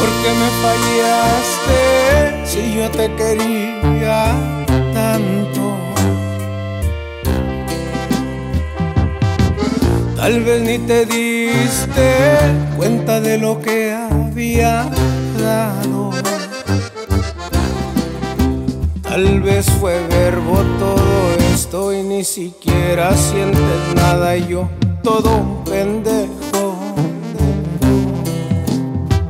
Porque me fallaste si yo te quería tanto. Tal vez ni te diste cuenta de lo que. Tal vez fue verbo todo esto y ni siquiera sientes nada y yo todo un pendejo.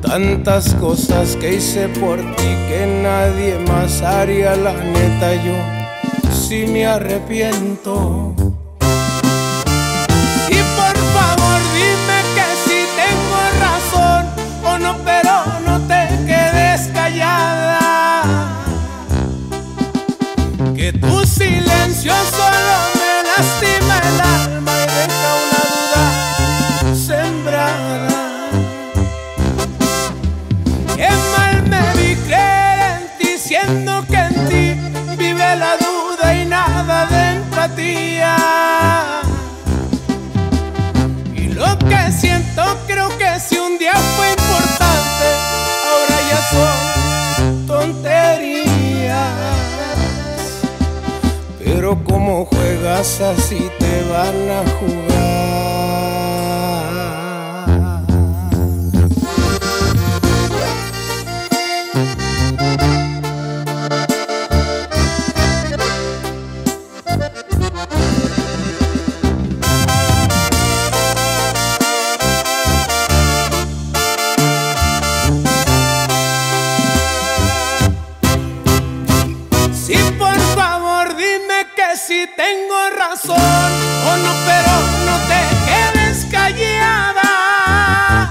Tantas cosas que hice por ti que nadie más haría, la neta yo sí me arrepiento. Que tu silencio solo me lastima el alma y deja una duda sembrada. Qué mal me vi creer en ti siendo que en ti vive la duda y nada de empatía. Como juegas así te van a jugar. Que si tengo razón o no, pero no te quedes callada.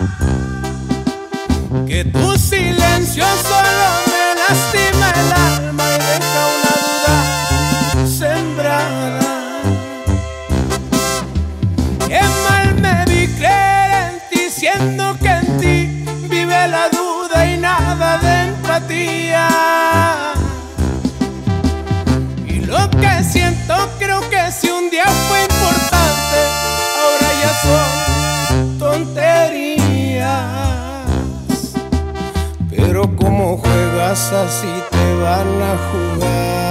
Que tu silencio solo me lastima el alma y deja una duda sembrada. Qué mal me vi creer en ti siendo que en ti vive la duda y nada de empatía. Pero como juegas así te van a jugar.